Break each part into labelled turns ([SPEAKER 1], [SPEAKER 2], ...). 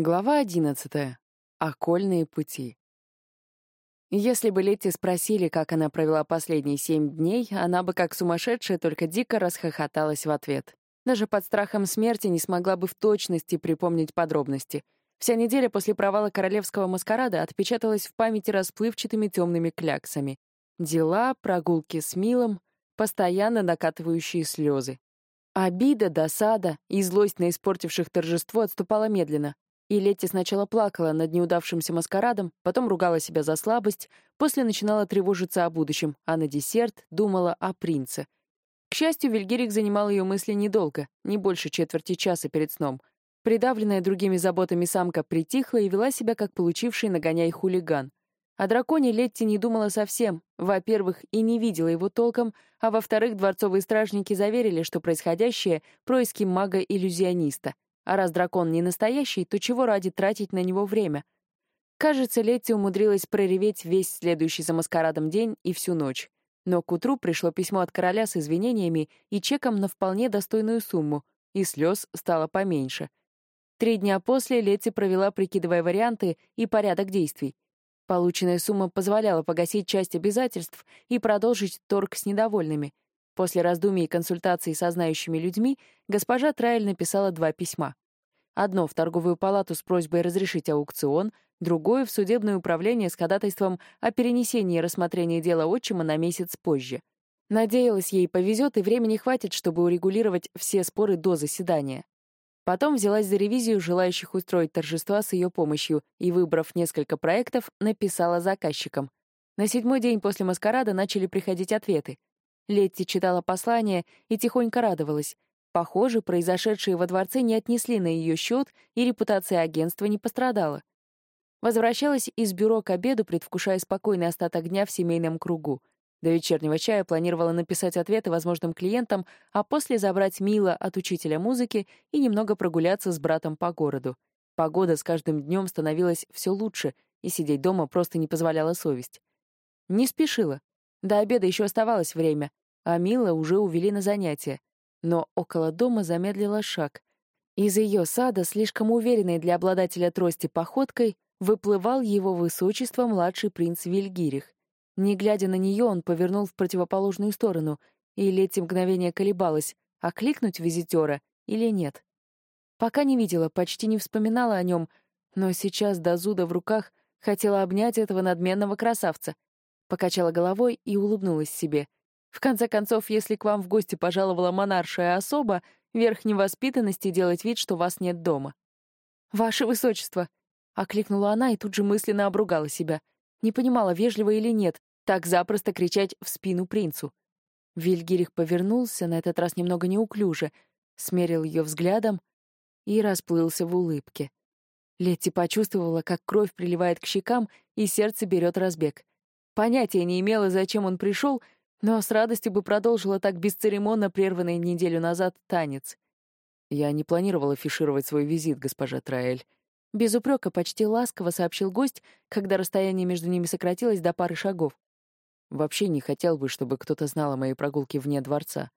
[SPEAKER 1] Глава одиннадцатая. Окольные пути. Если бы Летти спросили, как она провела последние семь дней, она бы, как сумасшедшая, только дико расхохоталась в ответ. Даже под страхом смерти не смогла бы в точности припомнить подробности. Вся неделя после провала королевского маскарада отпечаталась в памяти расплывчатыми темными кляксами. Дела, прогулки с Милом, постоянно накатывающие слезы. Обида, досада и злость на испортивших торжество отступала медленно. И Летти сначала плакала над неудавшимся маскарадом, потом ругала себя за слабость, после начинала тревожиться о будущем, а на десерт думала о принце. К счастью, Вильгерик занимал ее мысли недолго, не больше четверти часа перед сном. Придавленная другими заботами самка притихла и вела себя как получивший нагоняй хулиган. О драконе Летти не думала совсем. Во-первых, и не видела его толком, а во-вторых, дворцовые стражники заверили, что происходящее — происки мага-иллюзиониста — а раз дракон не настоящий, то чего ради тратить на него время? Кажется, Летти умудрилась прореветь весь следующий за маскарадом день и всю ночь. Но к утру пришло письмо от короля с извинениями и чеком на вполне достойную сумму, и слез стало поменьше. Три дня после Летти провела, прикидывая варианты и порядок действий. Полученная сумма позволяла погасить часть обязательств и продолжить торг с недовольными — После раздумий и консультаций со знающими людьми госпожа Трайль написала два письма. Одно в торговую палату с просьбой разрешить аукцион, другое в судебное управление с ходатайством о перенесении рассмотрения дела отчима на месяц позже. Надеялась, ей повезет и времени хватит, чтобы урегулировать все споры до заседания. Потом взялась за ревизию желающих устроить торжества с ее помощью и, выбрав несколько проектов, написала заказчикам. На седьмой день после маскарада начали приходить ответы. Летти читала послание и тихонько радовалась. Похоже, произошедшие во дворце не отнесли на ее счет, и репутация агентства не пострадала. Возвращалась из бюро к обеду, предвкушая спокойный остаток дня в семейном кругу. До вечернего чая планировала написать ответы возможным клиентам, а после забрать Мила от учителя музыки и немного прогуляться с братом по городу. Погода с каждым днем становилась все лучше, и сидеть дома просто не позволяла совесть. Не спешила. До обеда еще оставалось время, а Мила уже увели на занятия. Но около дома замедлила шаг. Из ее сада, слишком уверенной для обладателя трости походкой, выплывал его высочество младший принц Вильгирих. Не глядя на нее, он повернул в противоположную сторону, и Летти мгновение колебалась, окликнуть визитера или нет. Пока не видела, почти не вспоминала о нем, но сейчас до зуда в руках хотела обнять этого надменного красавца — Покачала головой и улыбнулась себе. В конце концов, если к вам в гости пожаловала монаршая особа, верх невоспитанности делать вид, что вас нет дома. «Ваше высочество!» — окликнула она и тут же мысленно обругала себя. Не понимала, вежливо или нет, так запросто кричать в спину принцу. Вильгирих повернулся, на этот раз немного неуклюже, смерил ее взглядом и расплылся в улыбке. Летти почувствовала, как кровь приливает к щекам, и сердце берет разбег. Понятия не имела, зачем он пришел, но с радостью бы продолжила так бесцеремонно прерванный неделю назад танец. Я не планировала афишировать свой визит, госпожа Траэль. Без упрека почти ласково сообщил гость, когда расстояние между ними сократилось до пары шагов. Вообще не хотел бы, чтобы кто-то знал о моей прогулке вне дворца.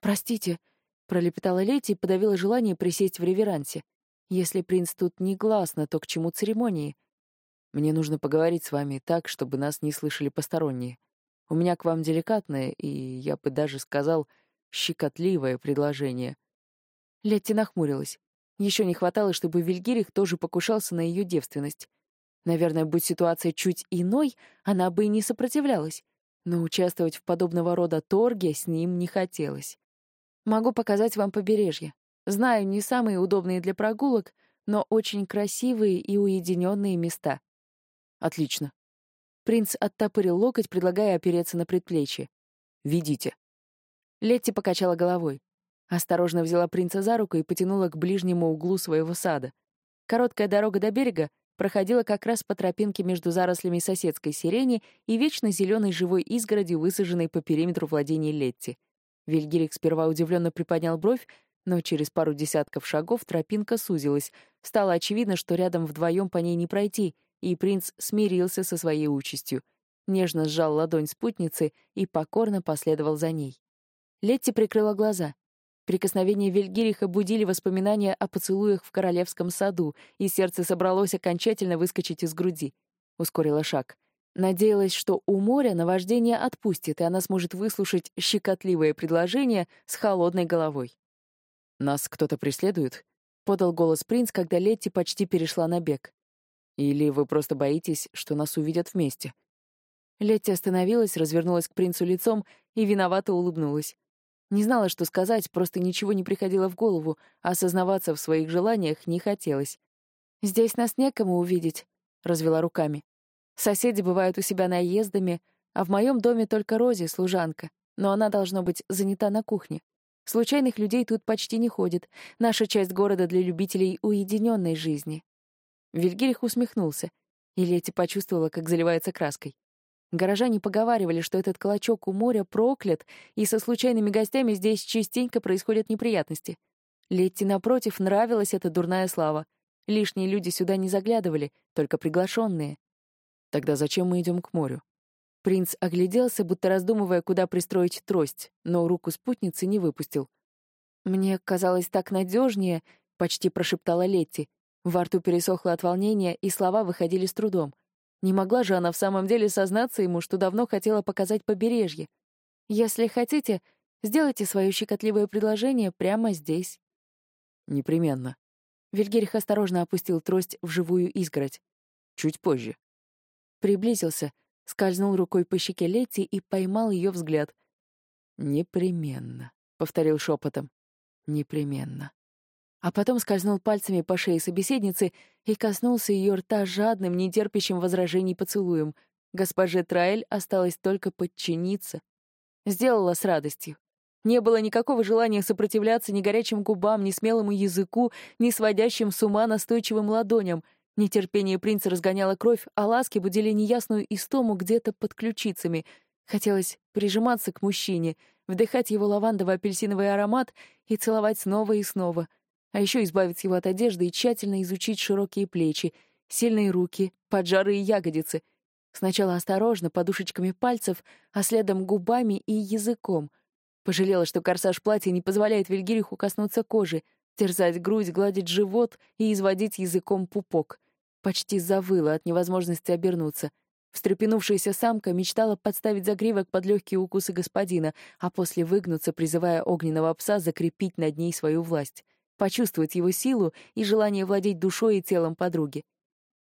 [SPEAKER 1] «Простите», — пролепетала Лети и подавила желание присесть в реверансе. «Если принц тут негласно, то к чему церемонии? Мне нужно поговорить с вами так, чтобы нас не слышали посторонние. У меня к вам деликатное и, я бы даже сказал, щекотливое предложение». Летти нахмурилась. Еще не хватало, чтобы Вильгирих тоже покушался на ее девственность. Наверное, будь ситуация чуть иной, она бы и не сопротивлялась. Но участвовать в подобного рода торге с ним не хотелось. Могу показать вам побережье. Знаю, не самые удобные для прогулок, но очень красивые и уединенные места. Отлично. Принц оттопырил локоть, предлагая опереться на предплечье. «Видите». Летти покачала головой. Осторожно взяла принца за руку и потянула к ближнему углу своего сада. Короткая дорога до берега проходила как раз по тропинке между зарослями соседской сирени и вечно зеленой живой изгородью, высаженной по периметру владений Летти. Вильгирик сперва удивленно приподнял бровь, но через пару десятков шагов тропинка сузилась. Стало очевидно, что рядом вдвоем по ней не пройти — и принц смирился со своей участью, нежно сжал ладонь спутницы и покорно последовал за ней. Летти прикрыла глаза. Прикосновения Вильгириха будили воспоминания о поцелуях в королевском саду, и сердце собралось окончательно выскочить из груди. Ускорила шаг. Надеялась, что у моря наваждение отпустит, и она сможет выслушать щекотливое предложение с холодной головой. «Нас кто-то преследует?» — подал голос принц, когда Летти почти перешла на бег. «Или вы просто боитесь, что нас увидят вместе?» Летти остановилась, развернулась к принцу лицом и виновато улыбнулась. Не знала, что сказать, просто ничего не приходило в голову, а осознаваться в своих желаниях не хотелось. «Здесь нас некому увидеть», — развела руками. «Соседи бывают у себя наездами, а в моем доме только Рози, служанка, но она должна быть занята на кухне. Случайных людей тут почти не ходит. Наша часть города для любителей уединенной жизни». Вильгельх усмехнулся, и Лети почувствовала, как заливается краской. Горожане поговаривали, что этот клочок у моря проклят, и со случайными гостями здесь частенько происходят неприятности. Летти, напротив, нравилась эта дурная слава. Лишние люди сюда не заглядывали, только приглашенные. Тогда зачем мы идем к морю? Принц огляделся, будто раздумывая, куда пристроить трость, но руку спутницы не выпустил. «Мне казалось так надежнее», — почти прошептала Летти. Во рту пересохло от волнения, и слова выходили с трудом. Не могла же она в самом деле сознаться ему, что давно хотела показать побережье. Если хотите, сделайте свое щекотливое предложение прямо здесь. Непременно. Вильгельх осторожно опустил трость в живую изгородь. Чуть позже. Приблизился, скользнул рукой по щеке Летти и поймал ее взгляд. «Непременно», — повторил шепотом. «Непременно» а потом скользнул пальцами по шее собеседницы и коснулся ее рта жадным, нетерпящим возражений поцелуем. Госпоже Траэль осталось только подчиниться. Сделала с радостью. Не было никакого желания сопротивляться ни горячим губам, ни смелому языку, ни сводящим с ума настойчивым ладоням. Нетерпение принца разгоняло кровь, а ласки будили неясную истому где-то под ключицами. Хотелось прижиматься к мужчине, вдыхать его лавандово-апельсиновый аромат и целовать снова и снова — а еще избавить его от одежды и тщательно изучить широкие плечи, сильные руки, поджарые ягодицы. Сначала осторожно, подушечками пальцев, а следом губами и языком. Пожалела, что корсаж платья не позволяет Вильгириху коснуться кожи, терзать грудь, гладить живот и изводить языком пупок. Почти завыла от невозможности обернуться. Встрепенувшаяся самка мечтала подставить загривок под легкие укусы господина, а после выгнуться, призывая огненного пса закрепить над ней свою власть почувствовать его силу и желание владеть душой и телом подруги.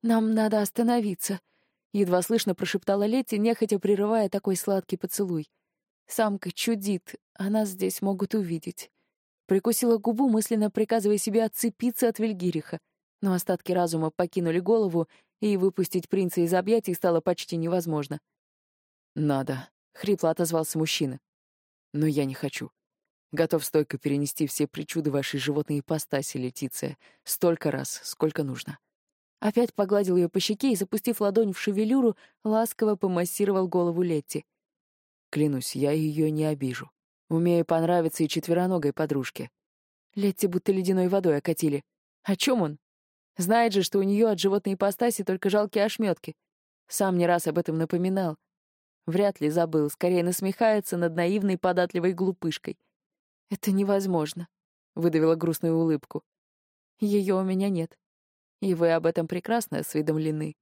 [SPEAKER 1] «Нам надо остановиться», — едва слышно прошептала Летти, нехотя прерывая такой сладкий поцелуй. «Самка чудит, а нас здесь могут увидеть». Прикусила губу, мысленно приказывая себе отцепиться от Вильгириха, но остатки разума покинули голову, и выпустить принца из объятий стало почти невозможно. «Надо», — хрипло отозвался мужчина. «Но я не хочу. Готов стойко перенести все причуды вашей животной ипостаси, Летиция, столько раз, сколько нужно. Опять погладил ее по щеке и, запустив ладонь в шевелюру, ласково помассировал голову Летти. Клянусь, я ее не обижу. Умею понравиться и четвероногой подружке. Летти будто ледяной водой окатили. О чем он? Знает же, что у нее от животной ипостаси только жалкие ошметки. Сам не раз об этом напоминал. Вряд ли забыл, скорее насмехается над наивной податливой глупышкой. «Это невозможно», — выдавила грустную улыбку. «Ее у меня нет. И вы об этом прекрасно осведомлены».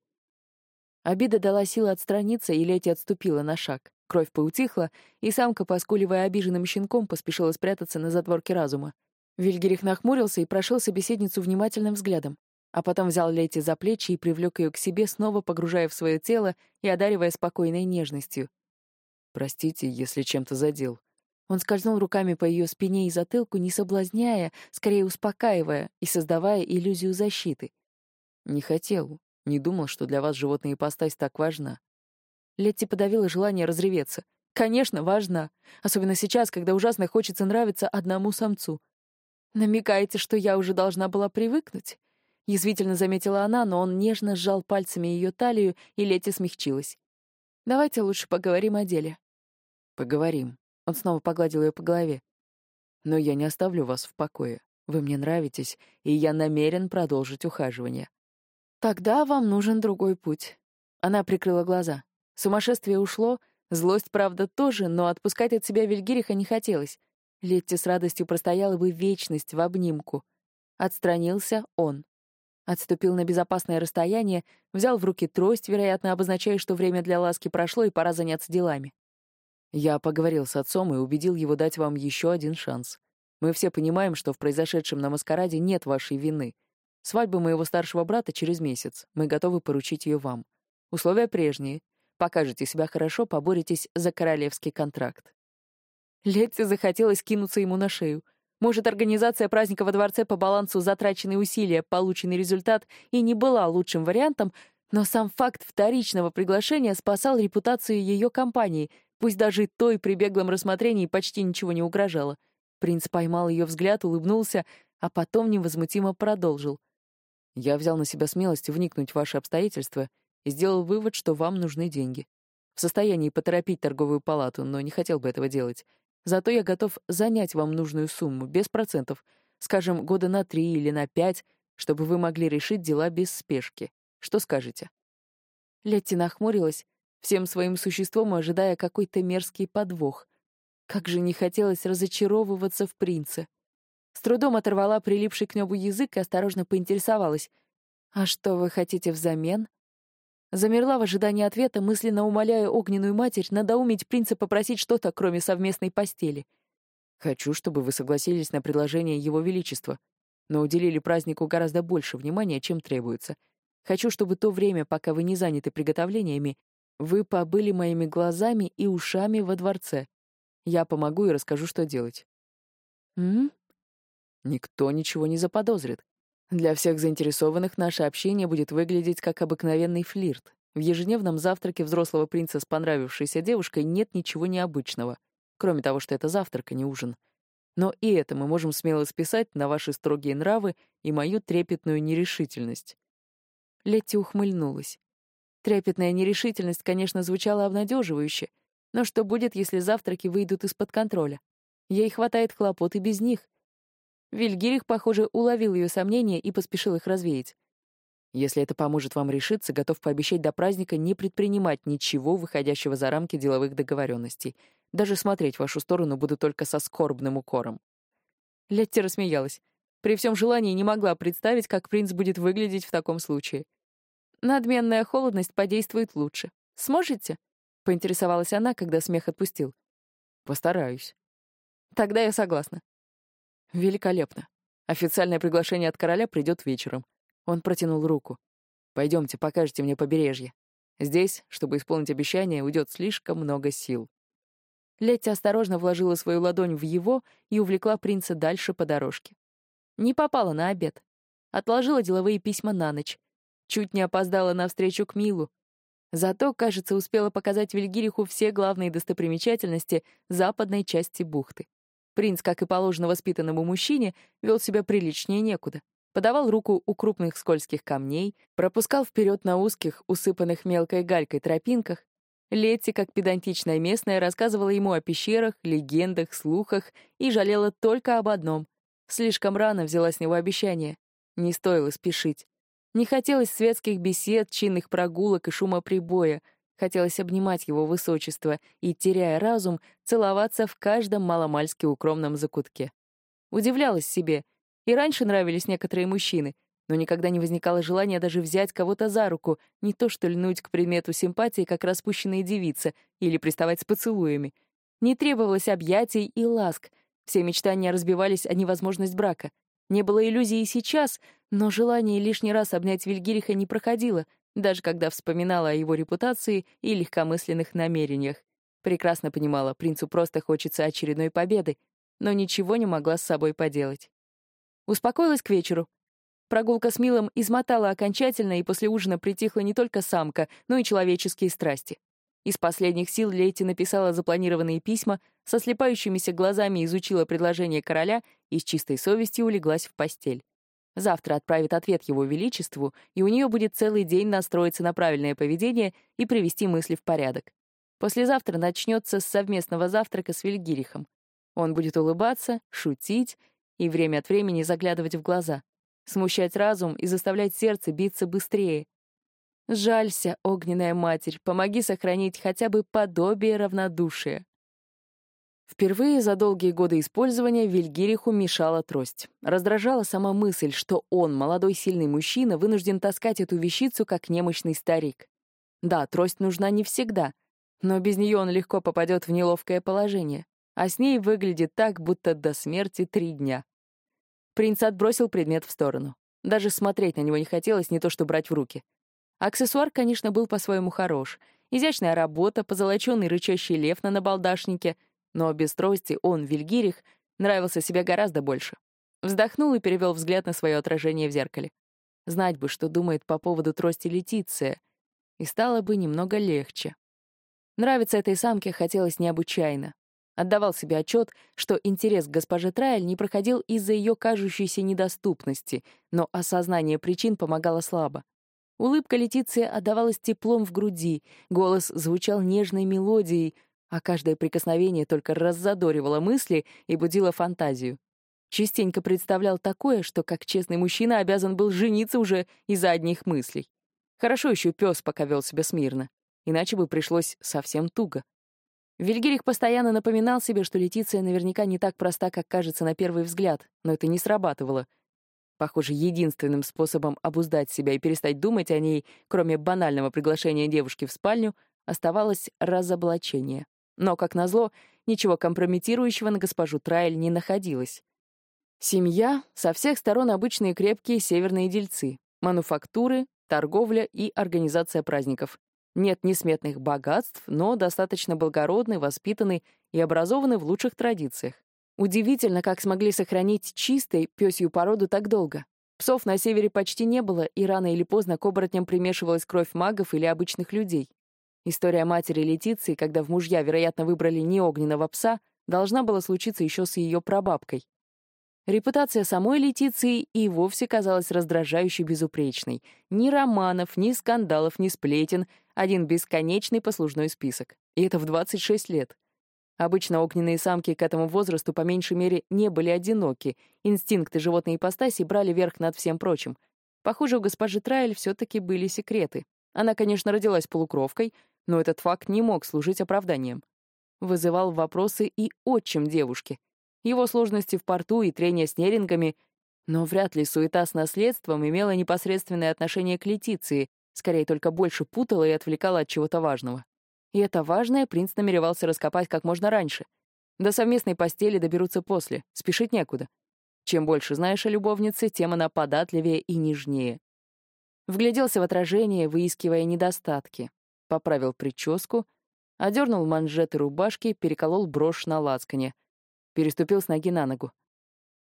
[SPEAKER 1] Обида дала силы отстраниться, и Лети отступила на шаг. Кровь поутихла, и самка, поскуливая обиженным щенком, поспешила спрятаться на затворке разума. Вильгерих нахмурился и прошел собеседницу внимательным взглядом, а потом взял Лети за плечи и привлек ее к себе, снова погружая в свое тело и одаривая спокойной нежностью. «Простите, если чем-то задел», он скользнул руками по ее спине и затылку, не соблазняя, скорее успокаивая и создавая иллюзию защиты. «Не хотел, не думал, что для вас животная ипостась так важна». Летти подавила желание разреветься. «Конечно, важна. Особенно сейчас, когда ужасно хочется нравиться одному самцу. Намекаете, что я уже должна была привыкнуть?» Язвительно заметила она, но он нежно сжал пальцами ее талию, и Летти смягчилась. «Давайте лучше поговорим о деле». «Поговорим», он снова погладил ее по голове. «Но я не оставлю вас в покое. Вы мне нравитесь, и я намерен продолжить ухаживание». «Тогда вам нужен другой путь». Она прикрыла глаза. Сумасшествие ушло, злость, правда, тоже, но отпускать от себя Вильгириха не хотелось. Летти с радостью простояла бы вечность в обнимку. Отстранился он. Отступил на безопасное расстояние, взял в руки трость, вероятно, обозначая, что время для ласки прошло и пора заняться делами. Я поговорил с отцом и убедил его дать вам еще один шанс. Мы все понимаем, что в произошедшем на маскараде нет вашей вины. Свадьба моего старшего брата через месяц. Мы готовы поручить ее вам. Условия прежние. Покажете себя хорошо, поборетесь за королевский контракт. Летти захотелось кинуться ему на шею. Может, организация праздника во дворце по балансу затраченные усилия, полученный результат и не была лучшим вариантом, но сам факт вторичного приглашения спасал репутацию ее компании, пусть даже той при беглом рассмотрении почти ничего не угрожало. Принц поймал ее взгляд, улыбнулся, а потом невозмутимо продолжил. «Я взял на себя смелость вникнуть в ваши обстоятельства и сделал вывод, что вам нужны деньги. В состоянии поторопить торговую палату, но не хотел бы этого делать. Зато я готов занять вам нужную сумму, без процентов, скажем, года на три или на пять, чтобы вы могли решить дела без спешки. Что скажете?» Летти нахмурилась, всем своим существом ожидая какой-то мерзкий подвох. Как же не хотелось разочаровываться в принце. С трудом оторвала прилипший к небу язык и осторожно поинтересовалась. «А что вы хотите взамен?» Замерла в ожидании ответа, мысленно умоляя огненную матерь надоумить принца попросить что-то, кроме совместной постели. «Хочу, чтобы вы согласились на предложение Его Величества, но уделили празднику гораздо больше внимания, чем требуется. Хочу, чтобы то время, пока вы не заняты приготовлениями, вы побыли моими глазами и ушами во дворце. Я помогу и расскажу, что делать». «М?» Никто ничего не заподозрит. Для всех заинтересованных наше общение будет выглядеть как обыкновенный флирт. В ежедневном завтраке взрослого принца с понравившейся девушкой нет ничего необычного, кроме того, что это завтрак, а не ужин. Но и это мы можем смело списать на ваши строгие нравы и мою трепетную нерешительность. Летти ухмыльнулась. Трепетная нерешительность, конечно, звучала обнадеживающе, но что будет, если завтраки выйдут из-под контроля? Ей хватает хлопот и без них. Вильгирих, похоже, уловил ее сомнения и поспешил их развеять. Если это поможет вам решиться, готов пообещать до праздника не предпринимать ничего, выходящего за рамки деловых договоренностей. Даже смотреть в вашу сторону буду только со скорбным укором. Летти рассмеялась. При всем желании не могла представить, как принц будет выглядеть в таком случае. Надменная холодность подействует лучше. Сможете? Поинтересовалась она, когда смех отпустил. Постараюсь. Тогда я согласна. Великолепно. Официальное приглашение от короля придет вечером. Он протянул руку. Пойдемте, покажете мне побережье. Здесь, чтобы исполнить обещание, уйдет слишком много сил. Летти осторожно вложила свою ладонь в его и увлекла принца дальше по дорожке. Не попала на обед. Отложила деловые письма на ночь. Чуть не опоздала на встречу к Милу. Зато, кажется, успела показать Вильгириху все главные достопримечательности западной части бухты. Принц, как и положено воспитанному мужчине, вел себя приличнее некуда. Подавал руку у крупных скользких камней, пропускал вперед на узких, усыпанных мелкой галькой тропинках. Летти, как педантичная местная, рассказывала ему о пещерах, легендах, слухах и жалела только об одном. Слишком рано взяла с него обещание. Не стоило спешить. Не хотелось светских бесед, чинных прогулок и шума прибоя, Хотелось обнимать его высочество и, теряя разум, целоваться в каждом маломальски укромном закутке. Удивлялась себе. И раньше нравились некоторые мужчины, но никогда не возникало желания даже взять кого-то за руку, не то что льнуть к предмету симпатии, как распущенная девица, или приставать с поцелуями. Не требовалось объятий и ласк. Все мечтания разбивались о невозможность брака. Не было иллюзий и сейчас, но желание лишний раз обнять Вильгириха не проходило, даже когда вспоминала о его репутации и легкомысленных намерениях. Прекрасно понимала, принцу просто хочется очередной победы, но ничего не могла с собой поделать. Успокоилась к вечеру. Прогулка с Милом измотала окончательно, и после ужина притихла не только самка, но и человеческие страсти. Из последних сил Лейти написала запланированные письма, со слепающимися глазами изучила предложение короля и с чистой совестью улеглась в постель. Завтра отправит ответ Его Величеству, и у нее будет целый день настроиться на правильное поведение и привести мысли в порядок. Послезавтра начнется с совместного завтрака с Вильгирихом. Он будет улыбаться, шутить и время от времени заглядывать в глаза, смущать разум и заставлять сердце биться быстрее. Жалься, огненная матерь, помоги сохранить хотя бы подобие равнодушия. Впервые за долгие годы использования Вильгириху мешала трость. Раздражала сама мысль, что он, молодой сильный мужчина, вынужден таскать эту вещицу, как немощный старик. Да, трость нужна не всегда, но без нее он легко попадет в неловкое положение, а с ней выглядит так, будто до смерти три дня. Принц отбросил предмет в сторону. Даже смотреть на него не хотелось, не то что брать в руки. Аксессуар, конечно, был по-своему хорош. Изящная работа, позолоченный рычащий лев на набалдашнике — но без трости он, Вильгирих, нравился себе гораздо больше. Вздохнул и перевел взгляд на свое отражение в зеркале. Знать бы, что думает по поводу трости Летиция, и стало бы немного легче. Нравиться этой самке хотелось необычайно. Отдавал себе отчет, что интерес к госпоже Трайль не проходил из-за ее кажущейся недоступности, но осознание причин помогало слабо. Улыбка Летиции отдавалась теплом в груди, голос звучал нежной мелодией, а каждое прикосновение только раззадоривало мысли и будило фантазию. Частенько представлял такое, что как честный мужчина обязан был жениться уже из-за одних мыслей. Хорошо еще пес пока вел себя смирно, иначе бы пришлось совсем туго. Вильгерих постоянно напоминал себе, что Летиция наверняка не так проста, как кажется на первый взгляд, но это не срабатывало. Похоже, единственным способом обуздать себя и перестать думать о ней, кроме банального приглашения девушки в спальню, оставалось разоблачение. Но, как назло, ничего компрометирующего на госпожу Трайль не находилось. Семья — со всех сторон обычные крепкие северные дельцы, мануфактуры, торговля и организация праздников. Нет несметных богатств, но достаточно благородны, воспитаны и образованы в лучших традициях. Удивительно, как смогли сохранить чистой пёсью породу так долго. Псов на севере почти не было, и рано или поздно к оборотням примешивалась кровь магов или обычных людей. История матери Летиции, когда в мужья, вероятно, выбрали не огненного пса, должна была случиться еще с ее прабабкой. Репутация самой Летиции и вовсе казалась раздражающей безупречной. Ни романов, ни скандалов, ни сплетен, один бесконечный послужной список. И это в 26 лет. Обычно огненные самки к этому возрасту по меньшей мере не были одиноки, инстинкты животной ипостаси брали верх над всем прочим. Похоже, у госпожи Трайль все-таки были секреты. Она, конечно, родилась полукровкой, но этот факт не мог служить оправданием. Вызывал вопросы и отчим девушки. Его сложности в порту и трения с нерингами, но вряд ли суета с наследством имела непосредственное отношение к Летиции, скорее только больше путала и отвлекала от чего-то важного. И это важное принц намеревался раскопать как можно раньше. До совместной постели доберутся после, спешить некуда. Чем больше знаешь о любовнице, тем она податливее и нежнее. Вгляделся в отражение, выискивая недостатки поправил прическу, одернул манжеты рубашки, переколол брошь на лацкане, переступил с ноги на ногу.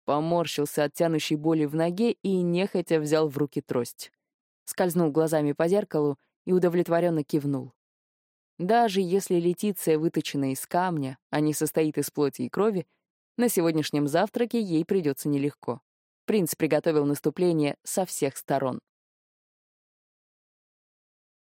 [SPEAKER 1] Поморщился от тянущей боли в ноге и нехотя взял в руки трость. Скользнул глазами по зеркалу и удовлетворенно кивнул. Даже если Летиция выточена из камня, а не состоит из плоти и крови, на сегодняшнем завтраке ей придется нелегко. Принц приготовил наступление со всех сторон.